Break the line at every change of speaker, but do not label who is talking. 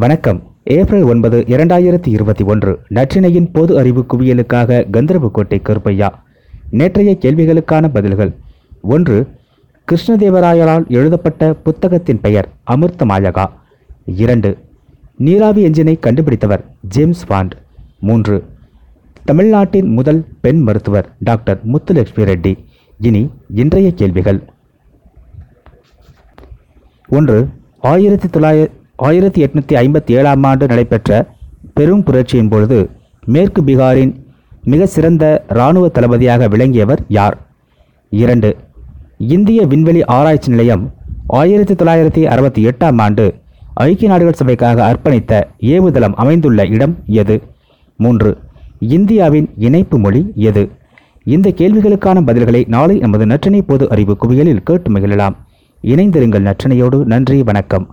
வணக்கம். ஏப்ரல் ஒன்பது இரண்டாயிரத்தி இருபத்தி ஒன்று. நற்றினையின் பொது அறிவு குவியலுக்காக கந்தர்வக்கோட்டை கருப்பையா. நேற்றைய கேள்விகளுக்கான பதில்கள். ஒன்று கிருஷ்ணதேவராயரால் எழுதப்பட்ட புத்தகத்தின் பெயர் அமிர்தமாயகா. இரண்டு நீராவி என்ஜினை கண்டுபிடித்தவர் ஜேம்ஸ் பாண்ட். மூன்று தமிழ்நாட்டின் முதல் பெண் மருத்துவர் டாக்டர் முத்துலட்சுமி ரெட்டி. இனி இன்றைய கேள்விகள். ஒன்று ஆயிரத்தி தொள்ளாயிரத்தி ஆயிரத்தி எட்நூற்றி ஐம்பத்தி ஏழாம் ஆண்டு நடைபெற்ற பெரும் புரட்சியின் பொழுது மேற்கு பீகாரின் மிக சிறந்த இராணுவ தளபதியாக விளங்கியவர் யார்? இரண்டு இந்திய விண்வெளி ஆராய்ச்சி நிலையம் ஆயிரத்தி தொள்ளாயிரத்தி அறுபத்தி எட்டாம் ஆண்டு ஐக்கிய நாடுகள் சபைக்காக அர்ப்பணித்த ஏவுதளம் அமைந்துள்ள இடம் எது? மூன்று இந்தியாவின் இணைப்பு மொழி எது? இந்த கேள்விகளுக்கான பதில்களை நாளை நமது நற்றினை பொது அறிவு குவியலில் கேட்டு மகிழலாம். இணைந்திருங்கள் நற்றினையோடு நன்றி வணக்கம்.